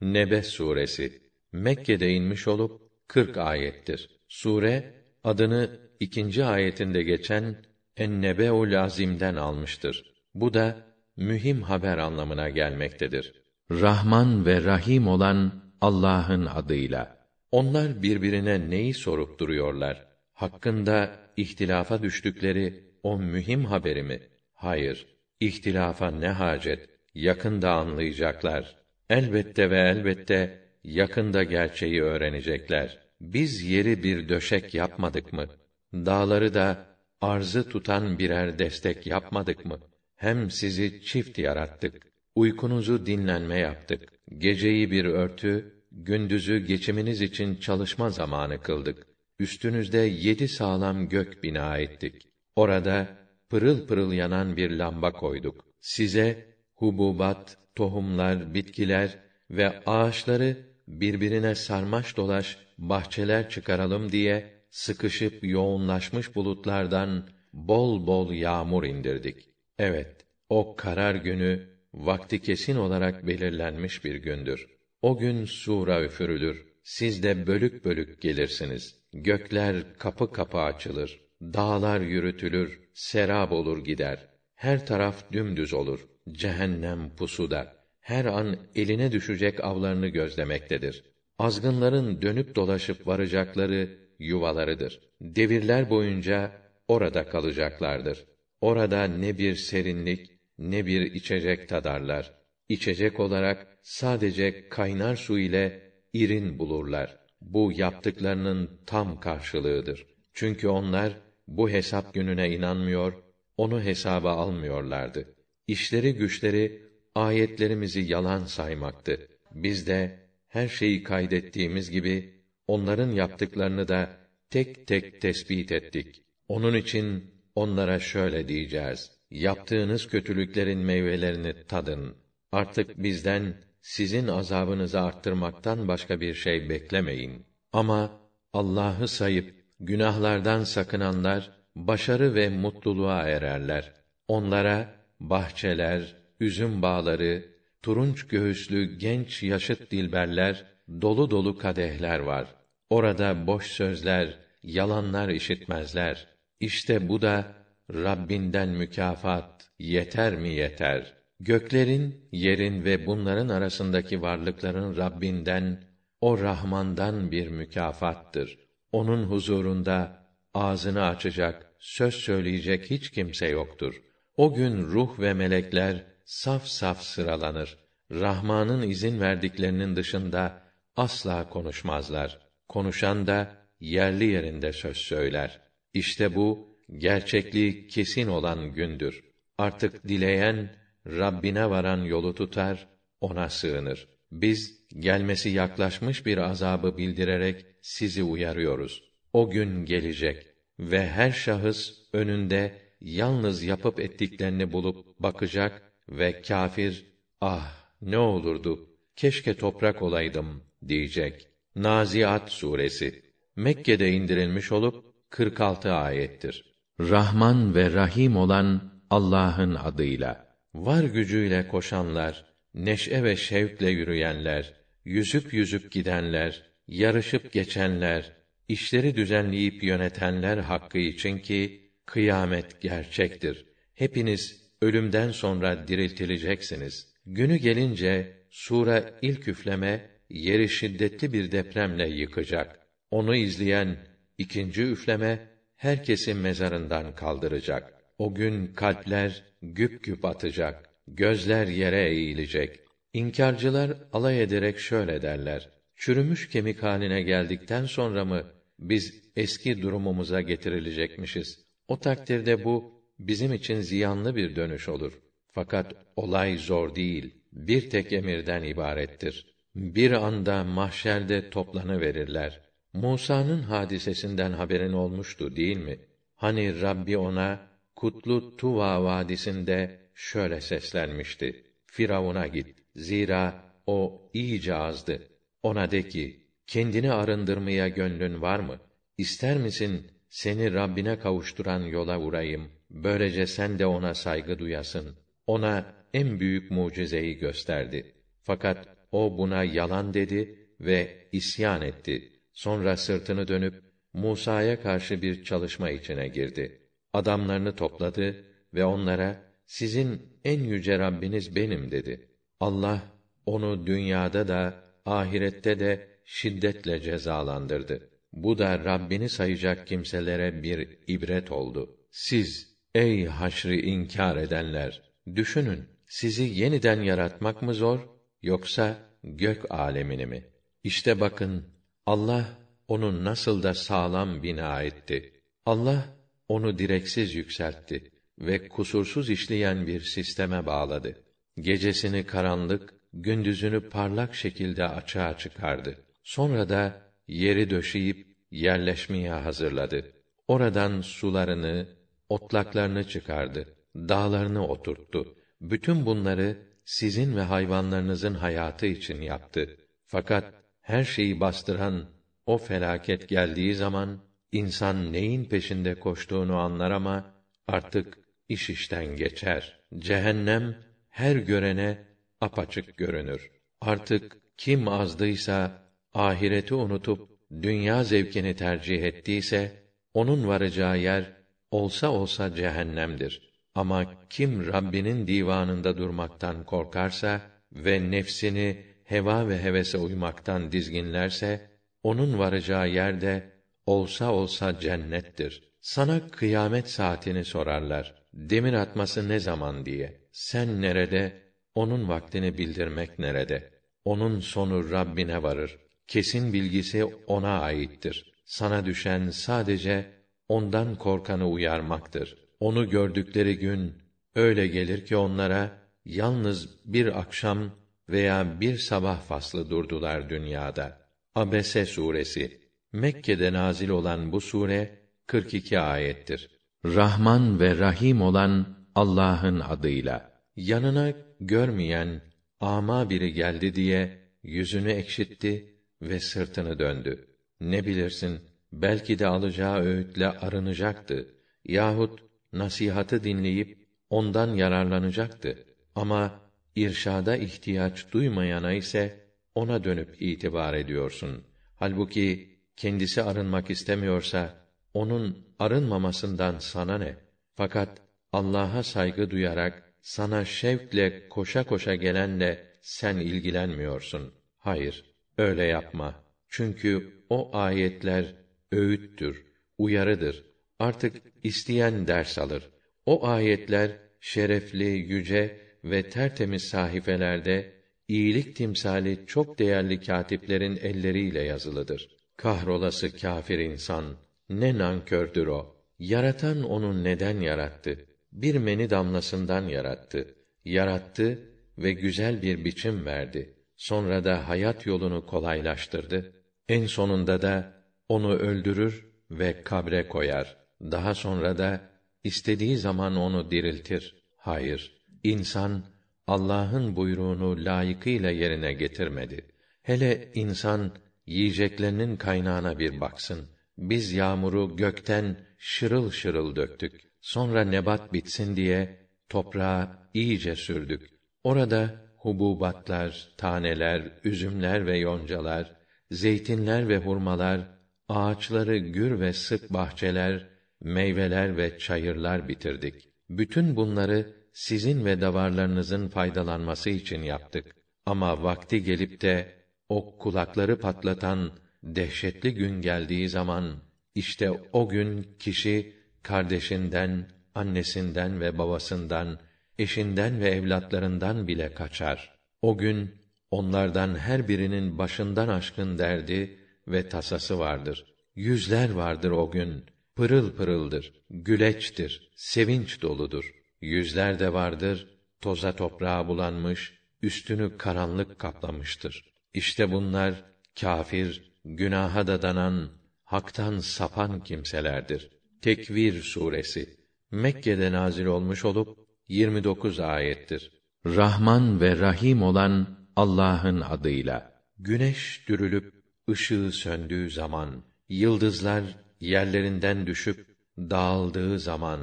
Nebe suresi Mekke'de inmiş olup 40 ayettir. Sure adını ikinci ayetinde geçen En-Nebe'ul Azim'den almıştır. Bu da mühim haber anlamına gelmektedir. Rahman ve Rahim olan Allah'ın adıyla. Onlar birbirine neyi sorup duruyorlar? Hakkında ihtilafa düştükleri o mühim haberi mi? Hayır. İhtilafa ne hacet? Yakında anlayacaklar. Elbette ve elbette yakında gerçeği öğrenecekler. Biz yeri bir döşek yapmadık mı? Dağları da arzı tutan birer destek yapmadık mı? Hem sizi çift yarattık. Uykunuzu dinlenme yaptık. Geceyi bir örtü, gündüzü geçiminiz için çalışma zamanı kıldık. Üstünüzde yedi sağlam gök bina ettik. Orada pırıl pırıl yanan bir lamba koyduk. Size hububat, tohumlar, bitkiler ve ağaçları birbirine sarmaş dolaş bahçeler çıkaralım diye sıkışıp yoğunlaşmış bulutlardan bol bol yağmur indirdik. Evet, o karar günü vakti kesin olarak belirlenmiş bir gündür. O gün sura üfürülür. Siz de bölük bölük gelirsiniz. Gökler kapı kapı açılır. Dağlar yürütülür, serab olur gider. Her taraf dümdüz olur. Cehennem pusuda. Her an eline düşecek avlarını gözlemektedir. Azgınların dönüp dolaşıp varacakları yuvalarıdır. Devirler boyunca orada kalacaklardır. Orada ne bir serinlik ne bir içecek tadarlar. İçecek olarak sadece kaynar su ile irin bulurlar. Bu yaptıklarının tam karşılığıdır. Çünkü onlar bu hesap gününe inanmıyor, onu hesaba almıyorlardı. İşleri güçleri ayetlerimizi yalan saymaktı. Biz de her şeyi kaydettiğimiz gibi onların yaptıklarını da tek tek tespit ettik. Onun için onlara şöyle diyeceğiz: Yaptığınız kötülüklerin meyvelerini tadın. Artık bizden sizin azabınızı arttırmaktan başka bir şey beklemeyin. Ama Allah'ı sayıp günahlardan sakınanlar başarı ve mutluluğa ererler. Onlara bahçeler, üzüm bağları, turunç göğüslü genç yaşıt dilberler, dolu dolu kadehler var. Orada boş sözler, yalanlar işitmezler. İşte bu da Rabbinden mükafat yeter mi yeter? Göklerin, yerin ve bunların arasındaki varlıkların Rabbinden, o Rahmandan bir mükafattır. Onun huzurunda ağzını açacak, söz söyleyecek hiç kimse yoktur. O gün ruh ve melekler saf saf sıralanır. Rahman'ın izin verdiklerinin dışında asla konuşmazlar. Konuşan da yerli yerinde söz söyler. İşte bu gerçekliği kesin olan gündür. Artık dileyen Rabbine varan yolu tutar, ona sığınır. Biz gelmesi yaklaşmış bir azabı bildirerek sizi uyarıyoruz. O gün gelecek ve her şahıs önünde yalnız yapıp ettiklerini bulup bakacak ve kâfir ah ne olurdu keşke toprak olaydım diyecek. Naziat suresi Mekke'de indirilmiş olup 46 ayettir. Rahman ve Rahim olan Allah'ın adıyla. Var gücüyle koşanlar, neşe ve şevkle yürüyenler, yüzüp yüzüp gidenler, yarışıp geçenler, işleri düzenleyip yönetenler hakkı için ki kıyamet gerçektir. Hepiniz ölümden sonra diriltileceksiniz. Günü gelince sura ilk üfleme yeri şiddetli bir depremle yıkacak. Onu izleyen ikinci üfleme herkesi mezarından kaldıracak. O gün kalpler güp güp atacak, gözler yere eğilecek. İnkarcılar alay ederek şöyle derler: Çürümüş kemik haline geldikten sonra mı biz eski durumumuza getirilecekmişiz? O takdirde bu bizim için ziyanlı bir dönüş olur. Fakat olay zor değil. Bir tek emirden ibarettir. Bir anda mahşerde toplanı verirler. Musa'nın hadisesinden haberin olmuştu değil mi? Hani Rabbi ona Kutlu Tuva vadisinde şöyle seslenmişti. Firavun'a git. Zira o iyice azdı. Ona de ki, kendini arındırmaya gönlün var mı? İster misin seni Rabbine kavuşturan yola uğrayım. Böylece sen de ona saygı duyasın. Ona en büyük mucizeyi gösterdi. Fakat o buna yalan dedi ve isyan etti. Sonra sırtını dönüp Musa'ya karşı bir çalışma içine girdi. Adamlarını topladı ve onlara sizin en yüce Rabbiniz benim dedi. Allah onu dünyada da ahirette de şiddetle cezalandırdı. Bu da Rabbini sayacak kimselere bir ibret oldu. Siz ey haşrı inkar edenler düşünün sizi yeniden yaratmak mı zor yoksa gök alemini mi? İşte bakın Allah onu nasıl da sağlam bina etti. Allah onu direksiz yükseltti ve kusursuz işleyen bir sisteme bağladı. Gecesini karanlık, gündüzünü parlak şekilde açığa çıkardı. Sonra da yeri döşeyip yerleşmeye hazırladı. Oradan sularını, otlaklarını çıkardı. Dağlarını oturttu. Bütün bunları sizin ve hayvanlarınızın hayatı için yaptı. Fakat her şeyi bastıran o felaket geldiği zaman insan neyin peşinde koştuğunu anlar ama artık iş işten geçer. Cehennem her görene apaçık görünür. Artık kim azdıysa ahireti unutup dünya zevkini tercih ettiyse onun varacağı yer olsa olsa cehennemdir. Ama kim Rabbinin divanında durmaktan korkarsa ve nefsini heva ve hevese uymaktan dizginlerse onun varacağı yerde olsa olsa cennettir. Sana kıyamet saatini sorarlar. Demir atması ne zaman diye. Sen nerede? Onun vaktini bildirmek nerede? Onun sonu Rabbine varır. Kesin bilgisi ona aittir. Sana düşen sadece ondan korkanı uyarmaktır. Onu gördükleri gün öyle gelir ki onlara yalnız bir akşam veya bir sabah faslı durdular dünyada. Abese suresi Mekke'de nazil olan bu sure 42 ayettir. Rahman ve Rahim olan Allah'ın adıyla. Yanına görmeyen ama biri geldi diye yüzünü ekşitti ve sırtını döndü. Ne bilirsin belki de alacağı öğütle arınacaktı yahut nasihatı dinleyip ondan yararlanacaktı. Ama irşada ihtiyaç duymayana ise ona dönüp itibar ediyorsun. Halbuki kendisi arınmak istemiyorsa onun arınmamasından sana ne? Fakat Allah'a saygı duyarak sana şevkle koşa koşa gelenle sen ilgilenmiyorsun. Hayır, öyle yapma. Çünkü o ayetler öğüttür, uyarıdır. Artık isteyen ders alır. O ayetler şerefli, yüce ve tertemiz sahifelerde iyilik timsali çok değerli katiplerin elleriyle yazılıdır. Kahrolası kâfir insan, ne nankördür o. Yaratan onu neden yarattı? Bir meni damlasından yarattı. Yarattı ve güzel bir biçim verdi. Sonra da hayat yolunu kolaylaştırdı. En sonunda da onu öldürür ve kabre koyar. Daha sonra da istediği zaman onu diriltir. Hayır, insan Allah'ın buyruğunu layıkıyla yerine getirmedi. Hele insan yiyeceklerinin kaynağına bir baksın. Biz yağmuru gökten şırıl şırıl döktük. Sonra nebat bitsin diye toprağa iyice sürdük. Orada hububatlar, taneler, üzümler ve yoncalar, zeytinler ve hurmalar, ağaçları gür ve sık bahçeler, meyveler ve çayırlar bitirdik. Bütün bunları sizin ve davarlarınızın faydalanması için yaptık. Ama vakti gelip de o kulakları patlatan dehşetli gün geldiği zaman işte o gün kişi kardeşinden, annesinden ve babasından, eşinden ve evlatlarından bile kaçar. O gün onlardan her birinin başından aşkın derdi ve tasası vardır. Yüzler vardır o gün. Pırıl pırıldır, güleçtir, sevinç doludur. Yüzler de vardır, toza toprağa bulanmış, üstünü karanlık kaplamıştır. İşte bunlar kâfir, günaha da danan, haktan sapan kimselerdir. Tekvir suresi Mekke'de nazil olmuş olup 29 ayettir. Rahman ve Rahim olan Allah'ın adıyla. Güneş dürülüp ışığı söndüğü zaman, yıldızlar yerlerinden düşüp dağıldığı zaman,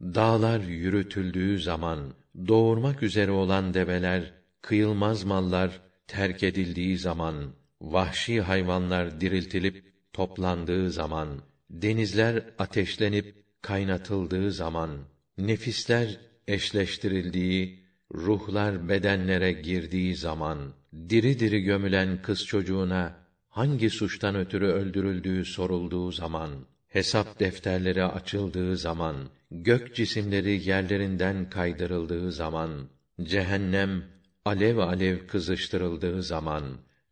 dağlar yürütüldüğü zaman, doğurmak üzere olan develer, kıyılmaz mallar, terk edildiği zaman, vahşi hayvanlar diriltilip toplandığı zaman, denizler ateşlenip kaynatıldığı zaman, nefisler eşleştirildiği, ruhlar bedenlere girdiği zaman, diri diri gömülen kız çocuğuna hangi suçtan ötürü öldürüldüğü sorulduğu zaman, hesap defterleri açıldığı zaman, gök cisimleri yerlerinden kaydırıldığı zaman, cehennem alev alev kızıştırıldığı zaman,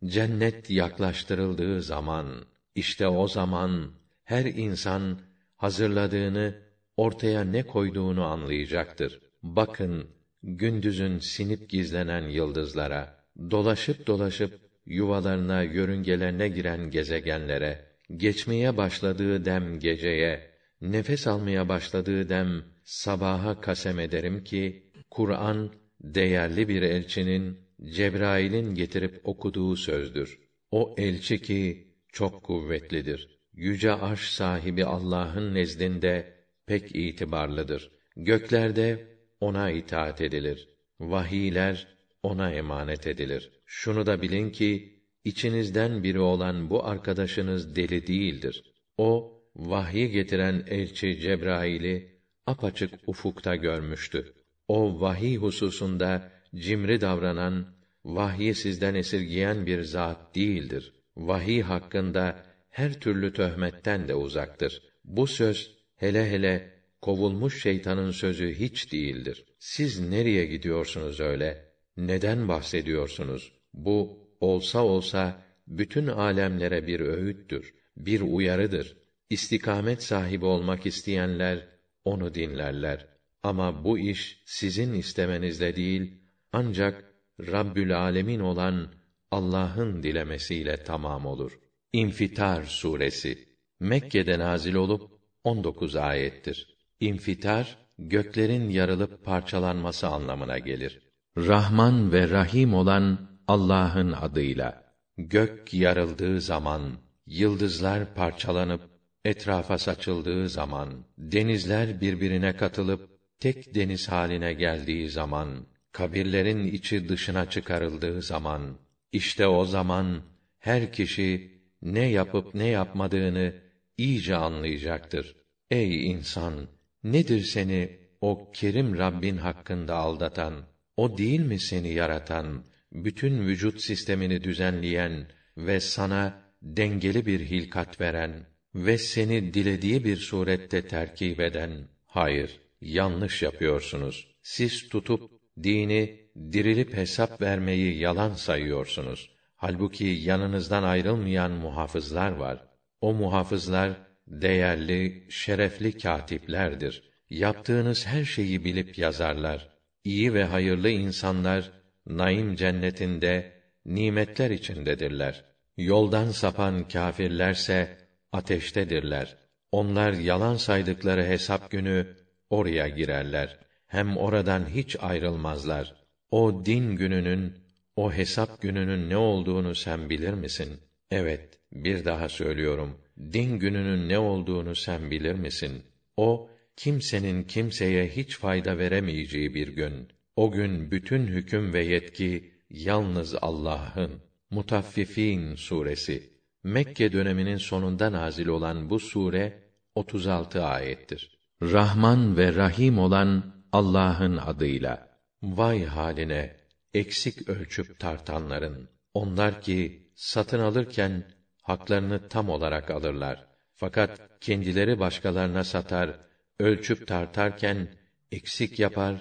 cennet yaklaştırıldığı zaman, işte o zaman her insan hazırladığını, ortaya ne koyduğunu anlayacaktır. Bakın gündüzün sinip gizlenen yıldızlara, dolaşıp dolaşıp yuvalarına, yörüngelerine giren gezegenlere, geçmeye başladığı dem geceye, nefes almaya başladığı dem sabaha kasem ederim ki Kur'an değerli bir elçinin Cebrail'in getirip okuduğu sözdür. O elçi ki çok kuvvetlidir. Yüce arş sahibi Allah'ın nezdinde pek itibarlıdır. Göklerde ona itaat edilir. Vahiyler ona emanet edilir. Şunu da bilin ki içinizden biri olan bu arkadaşınız deli değildir. O vahyi getiren elçi Cebrail'i apaçık ufukta görmüştü. O vahiy hususunda cimri davranan, vahyi sizden esirgiyen bir zat değildir. Vahiy hakkında her türlü töhmetten de uzaktır. Bu söz hele hele kovulmuş şeytanın sözü hiç değildir. Siz nereye gidiyorsunuz öyle? Neden bahsediyorsunuz? Bu olsa olsa bütün alemlere bir öğüttür, bir uyarıdır. İstikamet sahibi olmak isteyenler onu dinlerler. Ama bu iş sizin istemenizle değil, ancak Rabbül Alemin olan Allah'ın dilemesiyle tamam olur. İnfitar suresi Mekke'de nazil olup 19 ayettir. İnfitar göklerin yarılıp parçalanması anlamına gelir. Rahman ve Rahim olan Allah'ın adıyla gök yarıldığı zaman, yıldızlar parçalanıp etrafa saçıldığı zaman, denizler birbirine katılıp tek deniz haline geldiği zaman, kabirlerin içi dışına çıkarıldığı zaman, işte o zaman her kişi ne yapıp ne yapmadığını iyice anlayacaktır. Ey insan, nedir seni o kerim Rabbin hakkında aldatan? O değil mi seni yaratan, bütün vücut sistemini düzenleyen ve sana dengeli bir hilkat veren ve seni dilediği bir surette terkip eden? Hayır, yanlış yapıyorsunuz. Siz tutup dini dirilip hesap vermeyi yalan sayıyorsunuz. Halbuki yanınızdan ayrılmayan muhafızlar var. O muhafızlar değerli, şerefli katiplerdir. Yaptığınız her şeyi bilip yazarlar. İyi ve hayırlı insanlar naim cennetinde nimetler içindedirler. Yoldan sapan kâfirlerse ateştedirler. Onlar yalan saydıkları hesap günü oraya girerler. Hem oradan hiç ayrılmazlar. O din gününün, o hesap gününün ne olduğunu sen bilir misin? Evet, bir daha söylüyorum. Din gününün ne olduğunu sen bilir misin? O, kimsenin kimseye hiç fayda veremeyeceği bir gün. O gün bütün hüküm ve yetki yalnız Allah'ın. Mutaffifin suresi Mekke döneminin sonunda nazil olan bu sure 36 ayettir. Rahman ve Rahim olan Allah'ın adıyla. Vay haline eksik ölçüp tartanların. Onlar ki satın alırken haklarını tam olarak alırlar. Fakat kendileri başkalarına satar, ölçüp tartarken eksik yapar,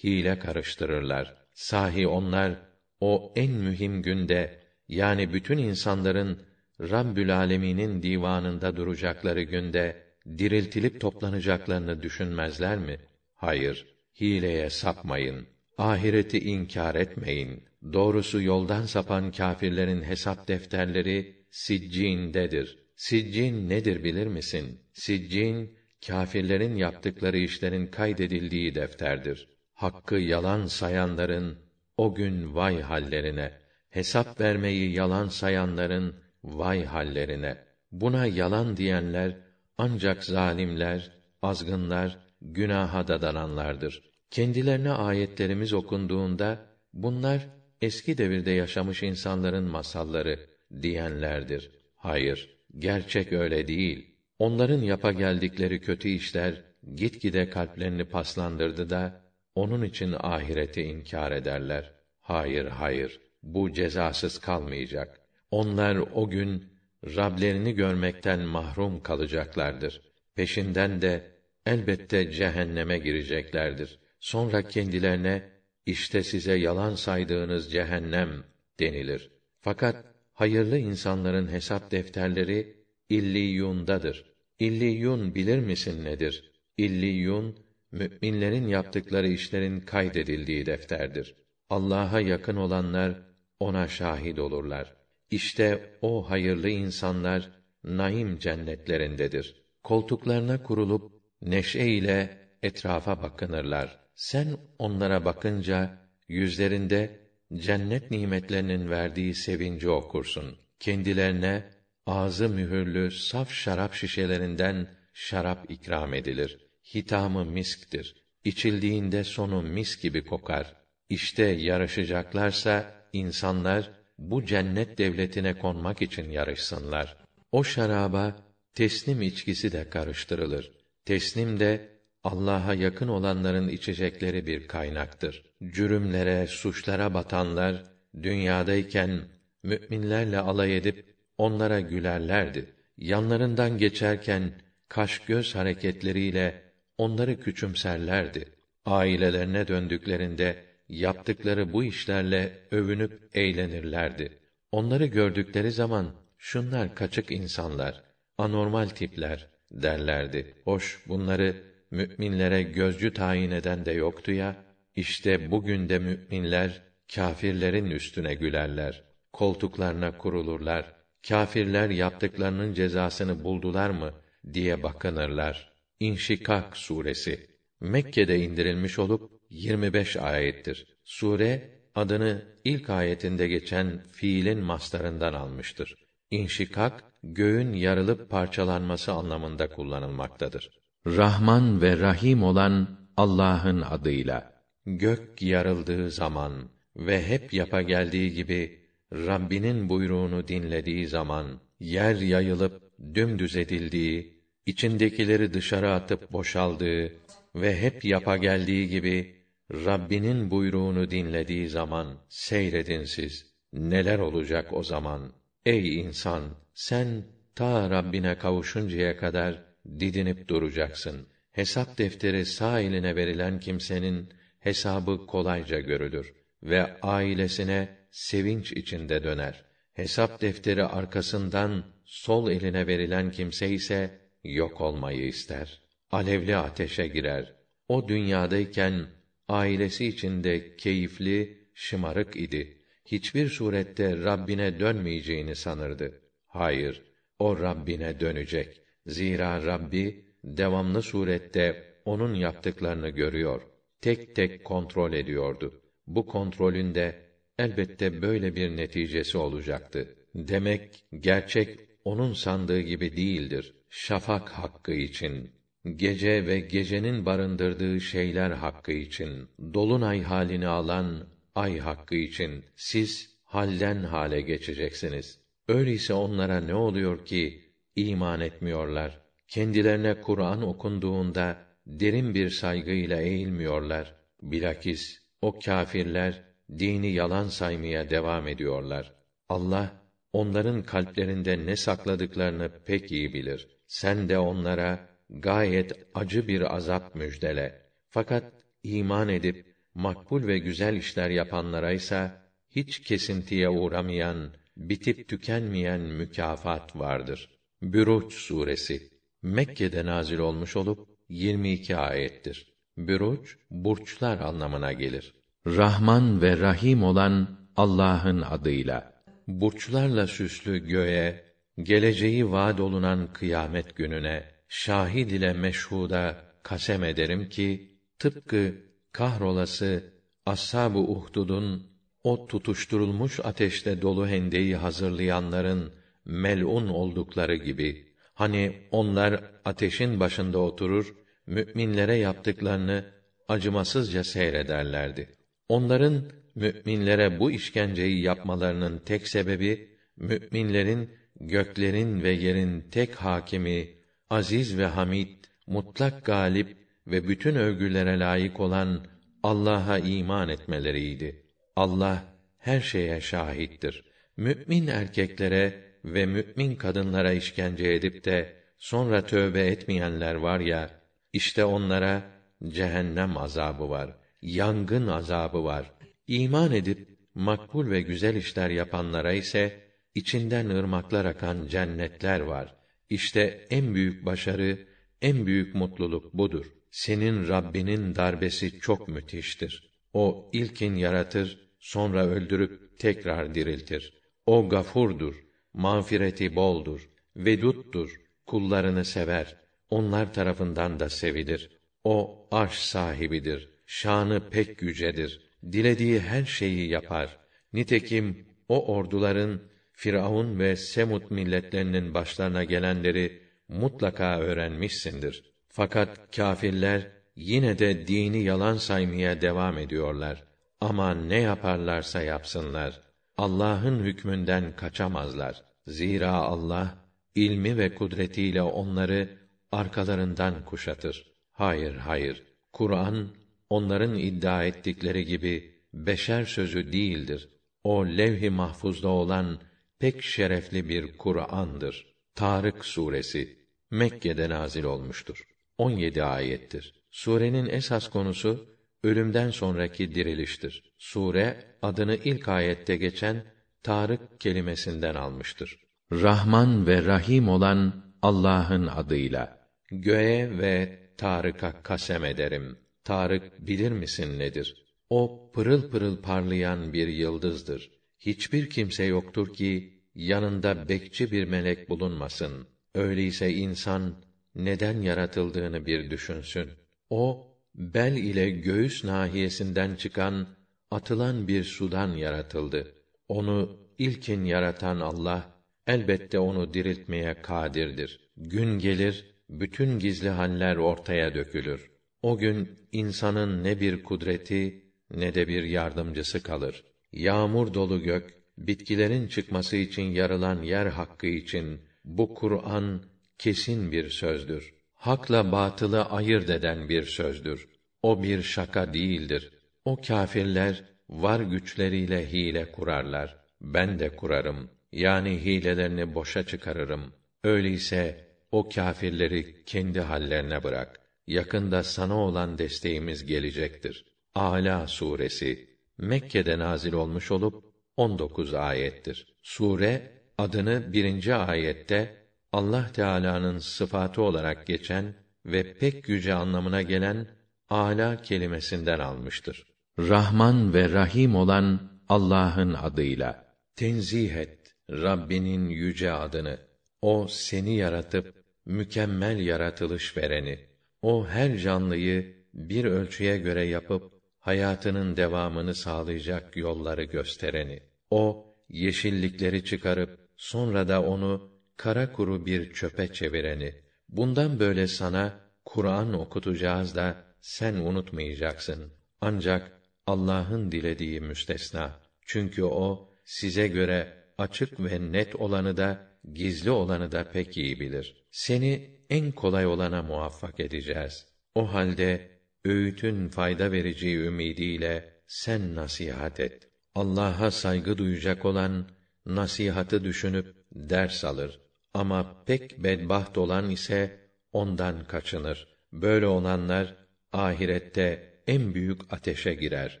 hile karıştırırlar. Sahi onlar o en mühim günde yani bütün insanların Rabbül Alemin'in divanında duracakları günde diriltilip toplanacaklarını düşünmezler mi? Hayır, hileye sapmayın. Ahireti inkar etmeyin. Doğrusu yoldan sapan kâfirlerin hesap defterleri siccindedir. Siccin nedir bilir misin? Siccin kâfirlerin yaptıkları işlerin kaydedildiği defterdir. Hakkı yalan sayanların o gün vay hallerine, hesap vermeyi yalan sayanların vay hallerine. Buna yalan diyenler ancak zalimler, azgınlar, günaha dadananlardır. Kendilerine ayetlerimiz okunduğunda bunlar eski devirde yaşamış insanların masalları diyenlerdir. Hayır, gerçek öyle değil. Onların yapa geldikleri kötü işler gitgide kalplerini paslandırdı da onun için ahireti inkar ederler. Hayır, hayır. Bu cezasız kalmayacak. Onlar o gün Rablerini görmekten mahrum kalacaklardır. Peşinden de elbette cehenneme gireceklerdir. Sonra kendilerine işte size yalan saydığınız cehennem denilir. Fakat hayırlı insanların hesap defterleri illiyundadır. İlliyun bilir misin nedir? İlliyun müminlerin yaptıkları işlerin kaydedildiği defterdir. Allah'a yakın olanlar ona şahit olurlar. İşte o hayırlı insanlar naim cennetlerindedir. Koltuklarına kurulup neşe ile etrafa bakınırlar. Sen onlara bakınca yüzlerinde cennet nimetlerinin verdiği sevinci okursun. Kendilerine ağzı mühürlü saf şarap şişelerinden şarap ikram edilir. Hitamı misktir. İçildiğinde sonu mis gibi kokar. İşte yarışacaklarsa insanlar bu cennet devletine konmak için yarışsınlar. O şaraba teslim içkisi de karıştırılır. Teslim de Allah'a yakın olanların içecekleri bir kaynaktır. Cürümlere, suçlara batanlar dünyadayken müminlerle alay edip onlara gülerlerdi. Yanlarından geçerken kaş göz hareketleriyle onları küçümserlerdi. Ailelerine döndüklerinde yaptıkları bu işlerle övünüp eğlenirlerdi. Onları gördükleri zaman şunlar kaçık insanlar, anormal tipler derlerdi. Hoş bunları müminlere gözcü tayin eden de yoktu ya. İşte bugün de müminler kâfirlerin üstüne gülerler. Koltuklarına kurulurlar. Kâfirler yaptıklarının cezasını buldular mı diye bakınırlar. İnşikak suresi Mekke'de indirilmiş olup 25 ayettir. Sure adını ilk ayetinde geçen fiilin mastarından almıştır. İnşikak göğün yarılıp parçalanması anlamında kullanılmaktadır. Rahman ve Rahim olan Allah'ın adıyla gök yarıldığı zaman ve hep yapa geldiği gibi Rabbinin buyruğunu dinlediği zaman yer yayılıp dümdüz edildiği, içindekileri dışarı atıp boşaldığı ve hep yapa geldiği gibi Rabbinin buyruğunu dinlediği zaman seyredin siz. Neler olacak o zaman? Ey insan sen ta Rabbine kavuşuncaya kadar didinip duracaksın. Hesap defteri sağ eline verilen kimsenin hesabı kolayca görülür ve ailesine sevinç içinde döner hesap defteri arkasından sol eline verilen kimse ise yok olmayı ister alevli ateşe girer o dünyadayken ailesi içinde keyifli, şımarık idi. Hiçbir surette Rabbine dönmeyeceğini sanırdı. Hayır, o Rabbine dönecek. Zira Rabbi devamlı surette onun yaptıklarını görüyor. Tek tek kontrol ediyordu. Bu kontrolün de elbette böyle bir neticesi olacaktı. Demek gerçek onun sandığı gibi değildir. Şafak hakkı için gece ve gecenin barındırdığı şeyler hakkı için, dolunay halini alan ay hakkı için siz halden hale geçeceksiniz. Öyleyse onlara ne oluyor ki iman etmiyorlar? Kendilerine Kur'an okunduğunda derin bir saygıyla eğilmiyorlar. Bilakis o kâfirler dini yalan saymaya devam ediyorlar. Allah onların kalplerinde ne sakladıklarını pek iyi bilir. Sen de onlara gayet acı bir azap müjdele. Fakat iman edip makbul ve güzel işler yapanlara ise hiç kesintiye uğramayan, bitip tükenmeyen mükafat vardır. Büruç suresi Mekke'de nazil olmuş olup 22 ayettir. Büruç burçlar anlamına gelir. Rahman ve Rahim olan Allah'ın adıyla burçlarla süslü göğe, geleceği vaad olunan kıyamet gününe şahid ile meşhuda kasem ederim ki tıpkı kahrolası ashab-ı uhdudun o tutuşturulmuş ateşte dolu hendeyi hazırlayanların melun oldukları gibi hani onlar ateşin başında oturur müminlere yaptıklarını acımasızca seyrederlerdi. Onların müminlere bu işkenceyi yapmalarının tek sebebi müminlerin göklerin ve yerin tek hakimi, aziz ve hamid, mutlak galip ve bütün övgülere layık olan Allah'a iman etmeleriydi. Allah her şeye şahittir. Mümin erkeklere ve mümin kadınlara işkence edip de sonra tövbe etmeyenler var ya, işte onlara cehennem azabı var, yangın azabı var. İman edip makbul ve güzel işler yapanlara ise içinden ırmaklar akan cennetler var. İşte en büyük başarı, en büyük mutluluk budur. Senin Rabbinin darbesi çok müthiştir. O ilkin yaratır, sonra öldürüp tekrar diriltir. O gafurdur, mağfireti boldur, veduttur, kullarını sever, onlar tarafından da sevilir. O arş sahibidir, şanı pek yücedir. Dilediği her şeyi yapar. Nitekim o orduların Firavun ve Semut milletlerinin başlarına gelenleri mutlaka öğrenmişsindir. Fakat kâfirler yine de dini yalan saymaya devam ediyorlar. Ama ne yaparlarsa yapsınlar Allah'ın hükmünden kaçamazlar. Zira Allah ilmi ve kudretiyle onları arkalarından kuşatır. Hayır, hayır. Kur'an onların iddia ettikleri gibi beşer sözü değildir. O levh-i mahfuzda olan pek şerefli bir Kur'an'dır. Tarık suresi Mekke'de nazil olmuştur. 17 ayettir. Surenin esas konusu ölümden sonraki diriliştir. Sure adını ilk ayette geçen Tarık kelimesinden almıştır. Rahman ve Rahim olan Allah'ın adıyla. Göğe ve Tarık'a kasem ederim. Tarık bilir misin nedir? O pırıl pırıl parlayan bir yıldızdır. Hiçbir kimse yoktur ki yanında bekçi bir melek bulunmasın. Öyleyse insan neden yaratıldığını bir düşünsün. O bel ile göğüs nahiyesinden çıkan atılan bir sudan yaratıldı. Onu ilkin yaratan Allah elbette onu diriltmeye kadirdir. Gün gelir bütün gizli haller ortaya dökülür. O gün insanın ne bir kudreti ne de bir yardımcısı kalır. Yağmur dolu gök, bitkilerin çıkması için yarılan yer hakkı için bu Kur'an kesin bir sözdür. Hakla batılı ayırt eden bir sözdür. O bir şaka değildir. O kâfirler var güçleriyle hile kurarlar. Ben de kurarım. Yani hilelerini boşa çıkarırım. Öyleyse o kâfirleri kendi hallerine bırak. Yakında sana olan desteğimiz gelecektir. Ala suresi Mekke'de nazil olmuş olup 19 ayettir. Sure adını birinci ayette Allah Teala'nın sıfatı olarak geçen ve pek yüce anlamına gelen ala kelimesinden almıştır. Rahman ve Rahim olan Allah'ın adıyla tenzih et Rabbinin yüce adını. O seni yaratıp mükemmel yaratılış vereni. O her canlıyı bir ölçüye göre yapıp hayatının devamını sağlayacak yolları göstereni. O yeşillikleri çıkarıp sonra da onu kara kuru bir çöpe çevireni. Bundan böyle sana Kur'an okutacağız da sen unutmayacaksın. Ancak Allah'ın dilediği müstesna. Çünkü o size göre açık ve net olanı da gizli olanı da pek iyi bilir. Seni en kolay olana muvaffak edeceğiz. O halde öğütün fayda vereceği ümidiyle sen nasihat et. Allah'a saygı duyacak olan nasihatı düşünüp ders alır. Ama pek bedbaht olan ise ondan kaçınır. Böyle olanlar ahirette en büyük ateşe girer.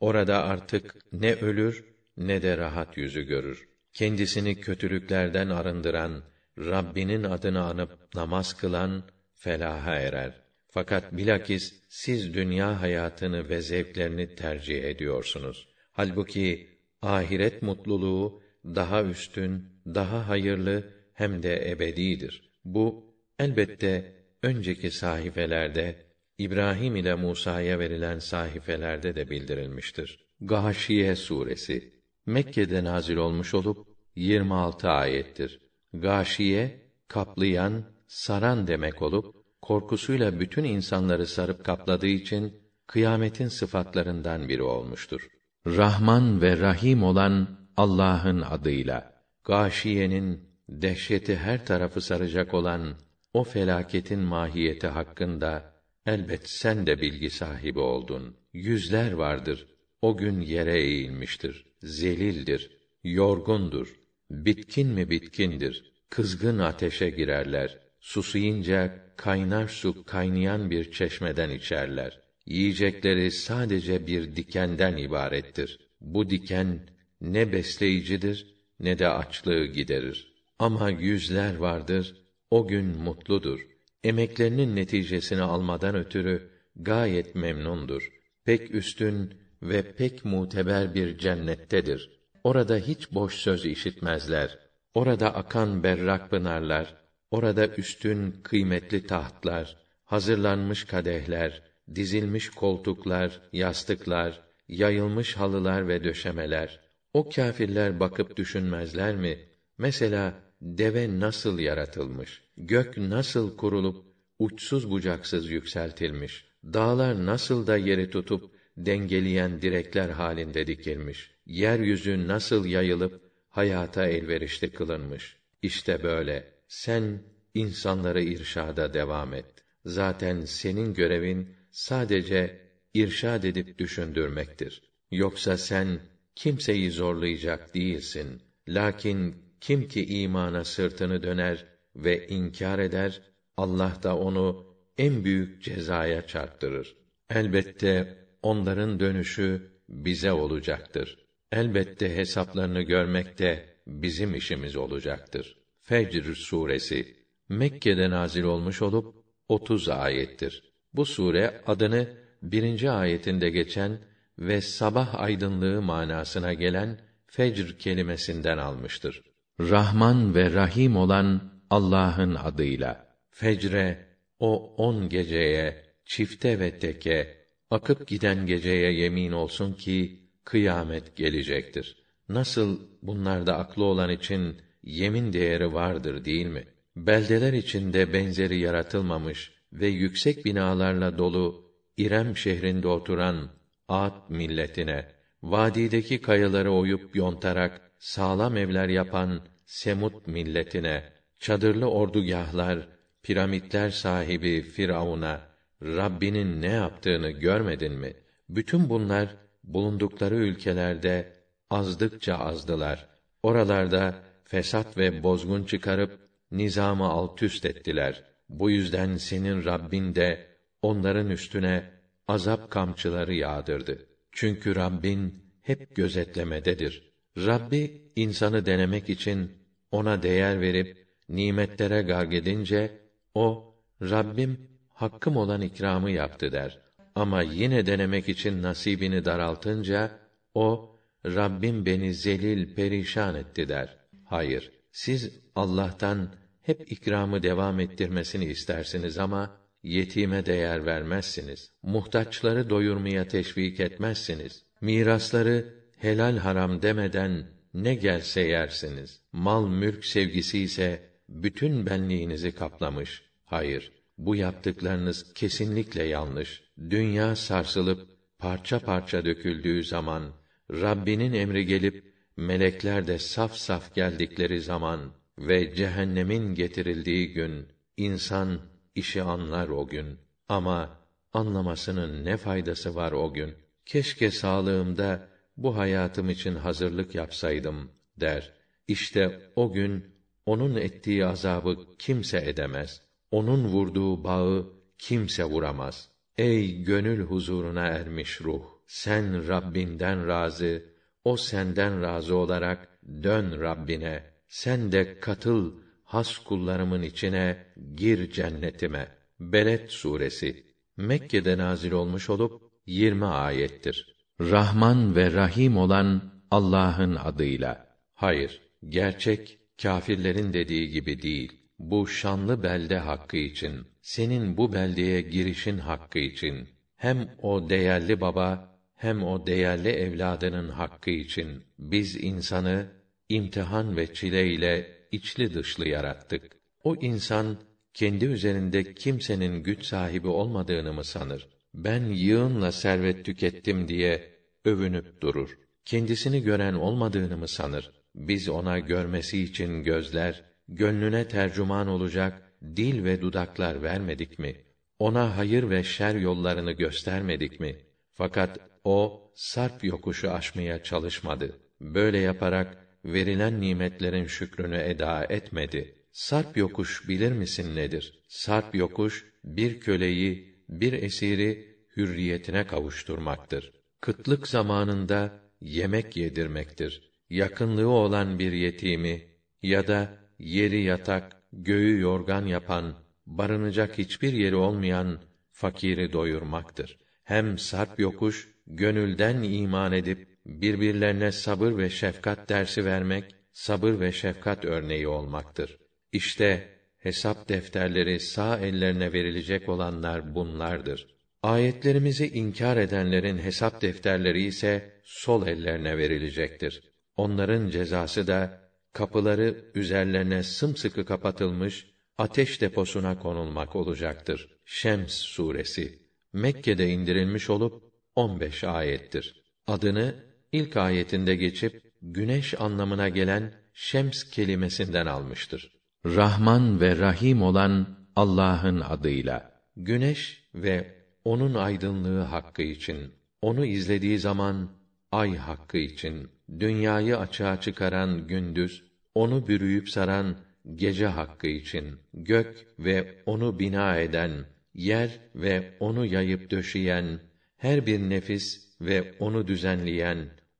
Orada artık ne ölür ne de rahat yüzü görür. Kendisini kötülüklerden arındıran, Rabbinin adını anıp namaz kılan felaha erer. Fakat bilakis siz dünya hayatını ve zevklerini tercih ediyorsunuz. Halbuki ahiret mutluluğu daha üstün, daha hayırlı hem de ebedidir. Bu elbette önceki sahifelerde İbrahim ile Musa'ya verilen sahifelerde de bildirilmiştir. Gâşiye suresi Mekke'de nazil olmuş olup 26 ayettir. Gâşiye kaplayan, saran demek olup korkusuyla bütün insanları sarıp kapladığı için kıyametin sıfatlarından biri olmuştur. Rahman ve Rahim olan Allah'ın adıyla. Gâşiyenin dehşeti her tarafı saracak olan o felaketin mahiyeti hakkında elbet sen de bilgi sahibi oldun. Yüzler vardır. O gün yere eğilmiştir. Zelildir. Yorgundur. Bitkin mi bitkindir. Kızgın ateşe girerler. Susayınca kaynar su kaynayan bir çeşmeden içerler. Yiyecekleri sadece bir dikenden ibarettir. Bu diken ne besleyicidir ne de açlığı giderir. Ama yüzler vardır, o gün mutludur. Emeklerinin neticesini almadan ötürü gayet memnundur. Pek üstün ve pek muteber bir cennettedir. Orada hiç boş söz işitmezler. Orada akan berrak pınarlar, orada üstün kıymetli tahtlar, hazırlanmış kadehler, dizilmiş koltuklar, yastıklar, yayılmış halılar ve döşemeler. O kâfirler bakıp düşünmezler mi? Mesela deve nasıl yaratılmış? Gök nasıl kurulup uçsuz bucaksız yükseltilmiş? Dağlar nasıl da yeri tutup dengeleyen direkler halinde dikilmiş? Yeryüzü nasıl yayılıp hayata elverişli kılınmış? İşte böyle. Sen insanları irşada devam et. Zaten senin görevin sadece irşad edip düşündürmektir. Yoksa sen kimseyi zorlayacak değilsin. Lakin kim ki imana sırtını döner ve inkar eder, Allah da onu en büyük cezaya çarptırır. Elbette onların dönüşü bize olacaktır. Elbette hesaplarını görmek de bizim işimiz olacaktır. Fecr suresi Mekke'de nazil olmuş olup 30 ayettir. Bu sure adını birinci ayetinde geçen ve sabah aydınlığı manasına gelen fecr kelimesinden almıştır. Rahman ve Rahim olan Allah'ın adıyla. Fecre, o on geceye, çifte ve teke, akıp giden geceye yemin olsun ki, kıyamet gelecektir. Nasıl bunlarda aklı olan için yemin değeri vardır değil mi? Beldeler içinde benzeri yaratılmamış ve yüksek binalarla dolu İrem şehrinde oturan Ad milletine, vadideki kayaları oyup yontarak sağlam evler yapan Semut milletine, çadırlı ordugahlar, piramitler sahibi Firavun'a Rabbinin ne yaptığını görmedin mi? Bütün bunlar bulundukları ülkelerde azdıkça azdılar. Oralarda fesat ve bozgun çıkarıp nizamı alt üst ettiler. Bu yüzden senin Rabbin de onların üstüne azap kamçıları yağdırdı. Çünkü Rabbin hep gözetlemededir. Rabbi insanı denemek için ona değer verip nimetlere garg edince o Rabbim hakkım olan ikramı yaptı der. Ama yine denemek için nasibini daraltınca o Rabbim beni zelil perişan etti der. Hayır, siz Allah'tan hep ikramı devam ettirmesini istersiniz ama yetime değer vermezsiniz. Muhtaçları doyurmaya teşvik etmezsiniz. Mirasları helal haram demeden ne gelse yersiniz. Mal mülk sevgisi ise bütün benliğinizi kaplamış. Hayır, bu yaptıklarınız kesinlikle yanlış. Dünya sarsılıp parça parça döküldüğü zaman Rabbinin emri gelip melekler de saf saf geldikleri zaman ve cehennemin getirildiği gün insan işi anlar o gün. Ama anlamasının ne faydası var o gün? Keşke sağlığımda bu hayatım için hazırlık yapsaydım der. İşte o gün onun ettiği azabı kimse edemez. Onun vurduğu bağı kimse vuramaz. Ey gönül huzuruna ermiş ruh, sen Rabbinden razı, o senden razı olarak dön Rabbine. Sen de katıl has kullarımın içine, gir cennetime. Beled suresi Mekke'de nazil olmuş olup 20 ayettir. Rahman ve Rahim olan Allah'ın adıyla. Hayır, gerçek kâfirlerin dediği gibi değil. Bu şanlı belde hakkı için, senin bu beldeye girişin hakkı için, hem o değerli baba, hem o değerli evladının hakkı için biz insanı imtihan ve çile ile içli dışlı yarattık. O insan kendi üzerinde kimsenin güç sahibi olmadığını mı sanır? Ben yığınla servet tükettim diye övünüp durur. Kendisini gören olmadığını mı sanır? Biz ona görmesi için gözler, gönlüne tercüman olacak dil ve dudaklar vermedik mi? Ona hayır ve şer yollarını göstermedik mi? Fakat o sarp yokuşu aşmaya çalışmadı. Böyle yaparak verilen nimetlerin şükrünü eda etmedi. Sarp yokuş bilir misin nedir? Sarp yokuş bir köleyi, bir esiri hürriyetine kavuşturmaktır. Kıtlık zamanında yemek yedirmektir. Yakınlığı olan bir yetimi ya da yeri yatak, göğü yorgan yapan, barınacak hiçbir yeri olmayan fakiri doyurmaktır. Hem sarp yokuş gönülden iman edip birbirlerine sabır ve şefkat dersi vermek, sabır ve şefkat örneği olmaktır. İşte hesap defterleri sağ ellerine verilecek olanlar bunlardır. Ayetlerimizi inkar edenlerin hesap defterleri ise sol ellerine verilecektir. Onların cezası da kapıları üzerlerine sımsıkı kapatılmış ateş deposuna konulmak olacaktır. Şems suresi Mekke'de indirilmiş olup 15 ayettir. Adını ilk ayetinde geçip güneş anlamına gelen şems kelimesinden almıştır. Rahman ve Rahim olan Allah'ın adıyla. Güneş ve onun aydınlığı hakkı için, onu izlediği zaman ay hakkı için, dünyayı açığa çıkaran gündüz, onu bürüyüp saran gece hakkı için, gök ve onu bina eden, yer ve onu yayıp döşeyen, her bir nefis ve onu düzenleyen,